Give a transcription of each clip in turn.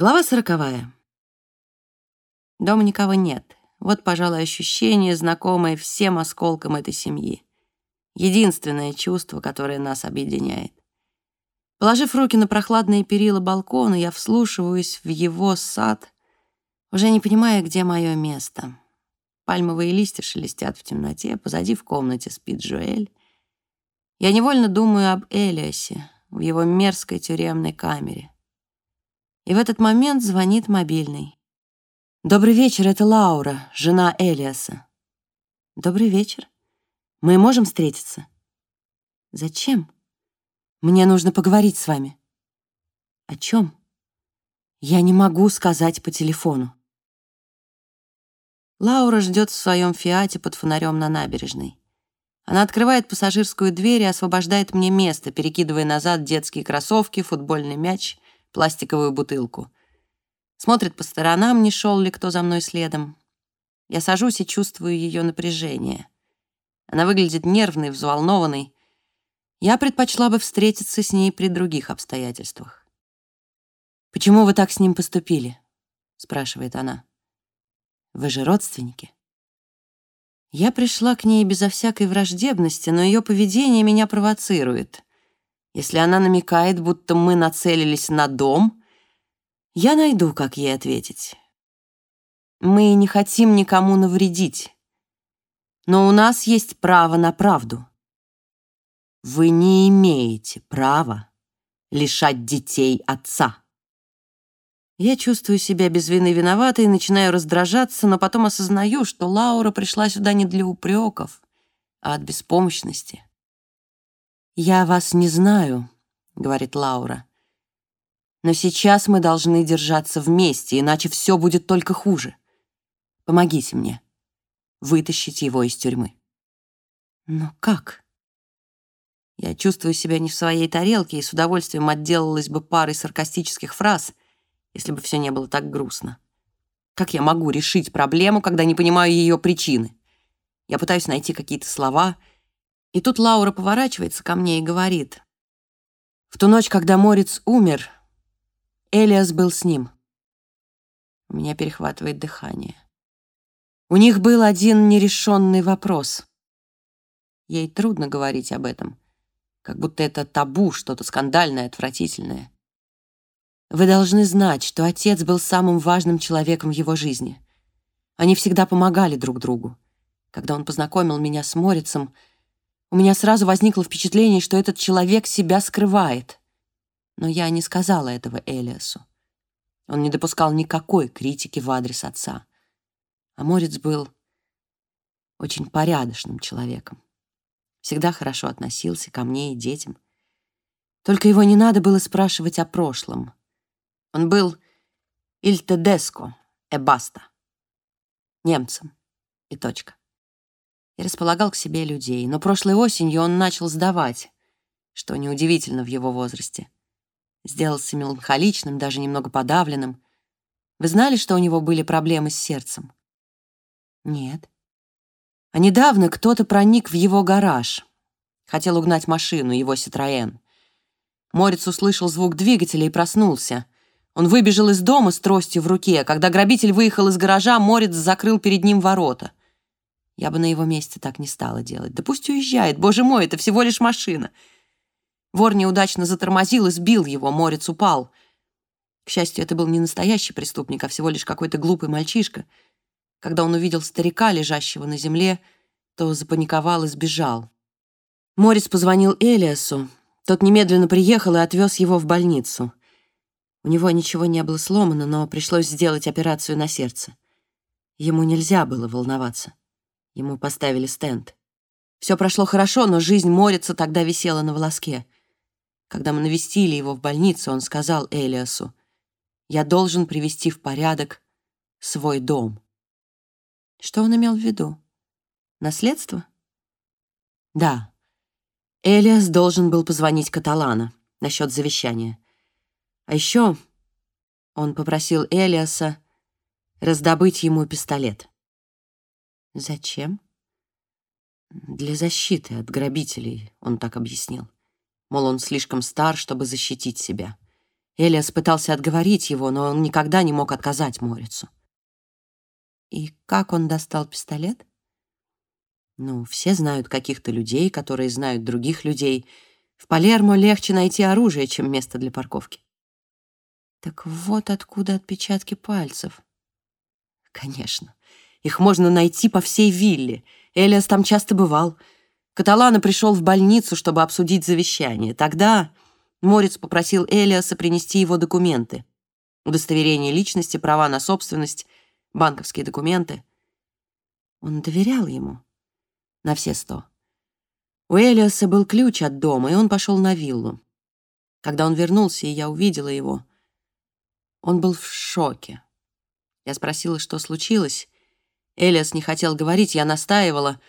Глава сороковая. Дома никого нет. Вот, пожалуй, ощущение, знакомое всем осколкам этой семьи. Единственное чувство, которое нас объединяет. Положив руки на прохладные перила балкона, я вслушиваюсь в его сад, уже не понимая, где мое место. Пальмовые листья шелестят в темноте, позади в комнате спит Жуэль. Я невольно думаю об Элиасе в его мерзкой тюремной камере. И в этот момент звонит мобильный. «Добрый вечер, это Лаура, жена Элиаса». «Добрый вечер. Мы можем встретиться?» «Зачем?» «Мне нужно поговорить с вами». «О чем?» «Я не могу сказать по телефону». Лаура ждет в своем фиате под фонарем на набережной. Она открывает пассажирскую дверь и освобождает мне место, перекидывая назад детские кроссовки, футбольный мяч, пластиковую бутылку. Смотрит по сторонам, не шел ли кто за мной следом. Я сажусь и чувствую ее напряжение. Она выглядит нервной, взволнованной. Я предпочла бы встретиться с ней при других обстоятельствах. «Почему вы так с ним поступили?» — спрашивает она. «Вы же родственники?» Я пришла к ней безо всякой враждебности, но ее поведение меня провоцирует. Если она намекает, будто мы нацелились на дом, я найду, как ей ответить. Мы не хотим никому навредить, но у нас есть право на правду. Вы не имеете права лишать детей отца. Я чувствую себя без вины виноватой и начинаю раздражаться, но потом осознаю, что Лаура пришла сюда не для упреков, а от беспомощности. «Я вас не знаю», — говорит Лаура. Но сейчас мы должны держаться вместе, иначе все будет только хуже. Помогите мне вытащить его из тюрьмы. Но как? Я чувствую себя не в своей тарелке и с удовольствием отделалась бы парой саркастических фраз, если бы все не было так грустно. Как я могу решить проблему, когда не понимаю ее причины? Я пытаюсь найти какие-то слова, и тут Лаура поворачивается ко мне и говорит. В ту ночь, когда Морец умер, Элиас был с ним. У меня перехватывает дыхание. У них был один нерешенный вопрос. Ей трудно говорить об этом, как будто это табу, что-то скандальное, отвратительное. Вы должны знать, что отец был самым важным человеком в его жизни. Они всегда помогали друг другу. Когда он познакомил меня с Морицем, у меня сразу возникло впечатление, что этот человек себя скрывает. Но я не сказала этого Элиасу. Он не допускал никакой критики в адрес отца. А Морец был очень порядочным человеком. Всегда хорошо относился ко мне и детям. Только его не надо было спрашивать о прошлом. Он был «il tedesco e basta» — немцем и точка. И располагал к себе людей, но прошлой осенью он начал сдавать, что неудивительно в его возрасте сделался меланхоличным, даже немного подавленным. Вы знали, что у него были проблемы с сердцем? Нет. А недавно кто-то проник в его гараж. Хотел угнать машину, его Ситроен. Морец услышал звук двигателя и проснулся. Он выбежал из дома с тростью в руке. Когда грабитель выехал из гаража, Морец закрыл перед ним ворота. Я бы на его месте так не стала делать. Да пусть уезжает, боже мой, это всего лишь машина. Вор неудачно затормозил и сбил его, морец упал. К счастью, это был не настоящий преступник, а всего лишь какой-то глупый мальчишка. Когда он увидел старика, лежащего на земле, то запаниковал и сбежал. Морец позвонил Элиасу. Тот немедленно приехал и отвез его в больницу. У него ничего не было сломано, но пришлось сделать операцию на сердце. Ему нельзя было волноваться. Ему поставили стенд. Все прошло хорошо, но жизнь Морица тогда висела на волоске. Когда мы навестили его в больницу, он сказал Элиасу, «Я должен привести в порядок свой дом». Что он имел в виду? Наследство? Да. Элиас должен был позвонить Каталана насчет завещания. А еще он попросил Элиаса раздобыть ему пистолет. Зачем? Для защиты от грабителей, он так объяснил. Мол, он слишком стар, чтобы защитить себя. Элиас пытался отговорить его, но он никогда не мог отказать Морицу. И как он достал пистолет? Ну, все знают каких-то людей, которые знают других людей. В Палермо легче найти оружие, чем место для парковки. Так вот откуда отпечатки пальцев. Конечно. Их можно найти по всей вилле. Элиас там часто бывал. Каталана пришел в больницу, чтобы обсудить завещание. Тогда Морец попросил Элиаса принести его документы. Удостоверение личности, права на собственность, банковские документы. Он доверял ему на все сто. У Элиаса был ключ от дома, и он пошел на виллу. Когда он вернулся, и я увидела его, он был в шоке. Я спросила, что случилось. Элиас не хотел говорить, я настаивала.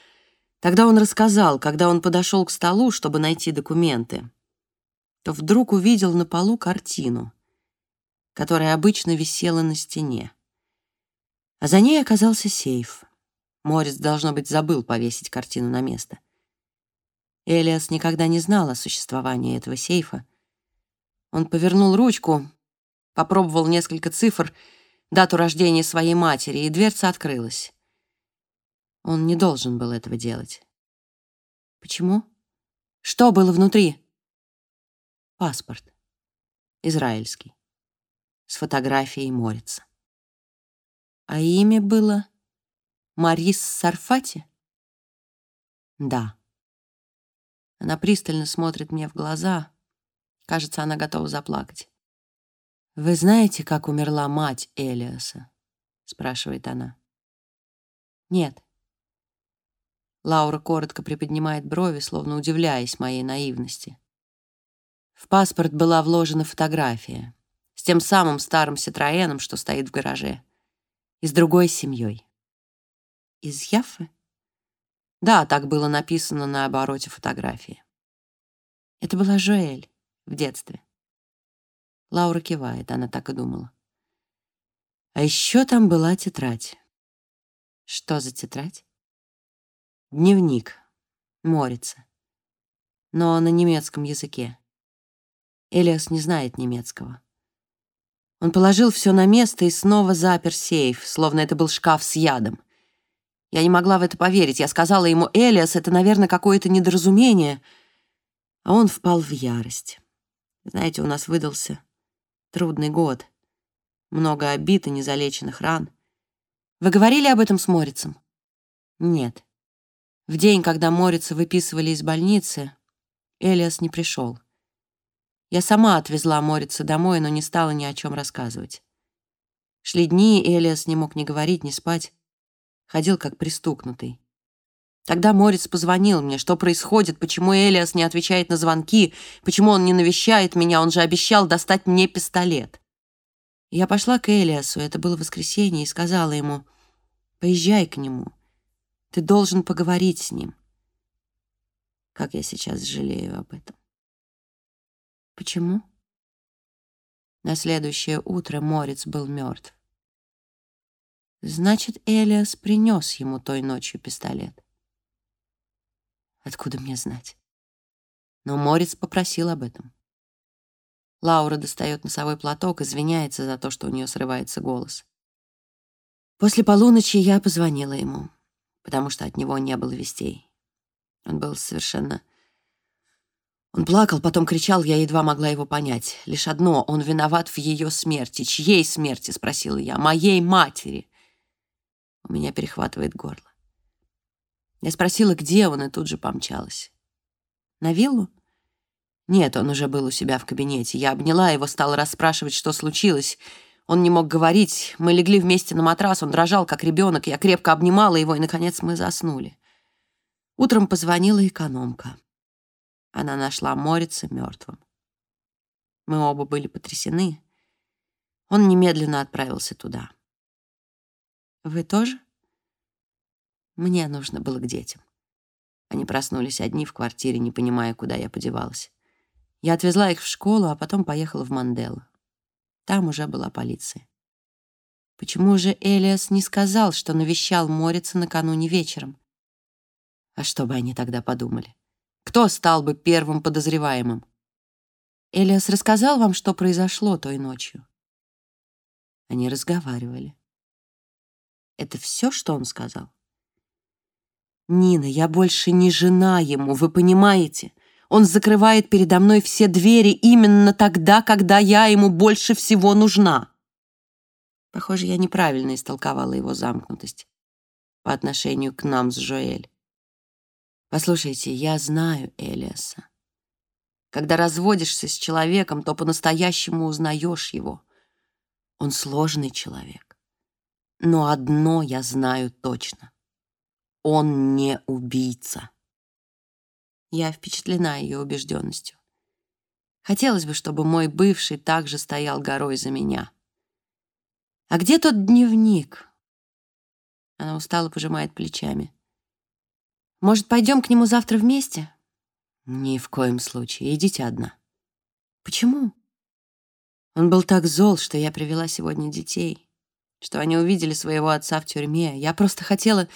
Тогда он рассказал, когда он подошел к столу, чтобы найти документы, то вдруг увидел на полу картину, которая обычно висела на стене. А за ней оказался сейф. Морис, должно быть, забыл повесить картину на место. Элиас никогда не знал о существовании этого сейфа. Он повернул ручку, попробовал несколько цифр, дату рождения своей матери, и дверца открылась. Он не должен был этого делать. Почему? Что было внутри? Паспорт. Израильский. С фотографией Морица. А имя было Марис Сарфати? Да. Она пристально смотрит мне в глаза. Кажется, она готова заплакать. «Вы знаете, как умерла мать Элиаса?» — спрашивает она. «Нет». Лаура коротко приподнимает брови, словно удивляясь моей наивности. В паспорт была вложена фотография с тем самым старым Ситроеном, что стоит в гараже, и с другой семьей. Из Яффы? Да, так было написано на обороте фотографии. Это была Жоэль в детстве. Лаура кивает, она так и думала. А еще там была тетрадь. Что за тетрадь? Дневник. Морица. Но на немецком языке. Элиас не знает немецкого. Он положил все на место и снова запер сейф, словно это был шкаф с ядом. Я не могла в это поверить. Я сказала ему, Элиас, это, наверное, какое-то недоразумение. А он впал в ярость. Знаете, у нас выдался трудный год. Много обид и незалеченных ран. Вы говорили об этом с Морицем? Нет. В день, когда Морица выписывали из больницы, Элиас не пришел. Я сама отвезла Морица домой, но не стала ни о чем рассказывать. Шли дни, Элиас не мог ни говорить, ни спать ходил как пристукнутый. Тогда Морец позвонил мне, что происходит, почему Элиас не отвечает на звонки, почему он не навещает меня, он же обещал достать мне пистолет. я пошла к Элиасу, это было воскресенье, и сказала ему, «Поезжай к нему, ты должен поговорить с ним». Как я сейчас жалею об этом. Почему? На следующее утро Морец был мертв. Значит, Элиас принес ему той ночью пистолет. Откуда мне знать? Но Морец попросил об этом. Лаура достает носовой платок, извиняется за то, что у нее срывается голос. После полуночи я позвонила ему, потому что от него не было вестей. Он был совершенно... Он плакал, потом кричал, я едва могла его понять. Лишь одно — он виноват в ее смерти. Чьей смерти? — спросила я. Моей матери. У меня перехватывает горло. Я спросила, где он, и тут же помчалась. На виллу? Нет, он уже был у себя в кабинете. Я обняла его, стала расспрашивать, что случилось. Он не мог говорить. Мы легли вместе на матрас, он дрожал, как ребенок. Я крепко обнимала его, и, наконец, мы заснули. Утром позвонила экономка. Она нашла Морица мертвым. Мы оба были потрясены. Он немедленно отправился туда. Вы тоже? Мне нужно было к детям. Они проснулись одни в квартире, не понимая, куда я подевалась. Я отвезла их в школу, а потом поехала в Манделу. Там уже была полиция. Почему же Элиас не сказал, что навещал Морица накануне вечером? А что бы они тогда подумали? Кто стал бы первым подозреваемым? Элиас рассказал вам, что произошло той ночью? Они разговаривали. Это все, что он сказал? Нина, я больше не жена ему, вы понимаете? Он закрывает передо мной все двери именно тогда, когда я ему больше всего нужна. Похоже, я неправильно истолковала его замкнутость по отношению к нам с Жоэль. Послушайте, я знаю Элиаса. Когда разводишься с человеком, то по-настоящему узнаешь его. Он сложный человек. Но одно я знаю точно. Он не убийца. Я впечатлена ее убежденностью. Хотелось бы, чтобы мой бывший также стоял горой за меня. А где тот дневник? Она устало пожимает плечами. Может, пойдем к нему завтра вместе? Ни в коем случае. Идите одна. Почему? Он был так зол, что я привела сегодня детей, что они увидели своего отца в тюрьме. Я просто хотела...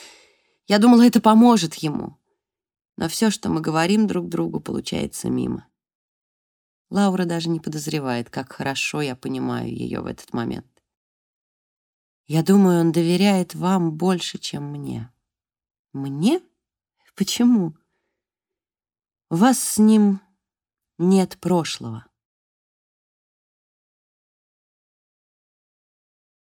Я думала, это поможет ему. Но все, что мы говорим друг другу, получается мимо. Лаура даже не подозревает, как хорошо я понимаю ее в этот момент. Я думаю, он доверяет вам больше, чем мне. Мне? Почему? У вас с ним нет прошлого.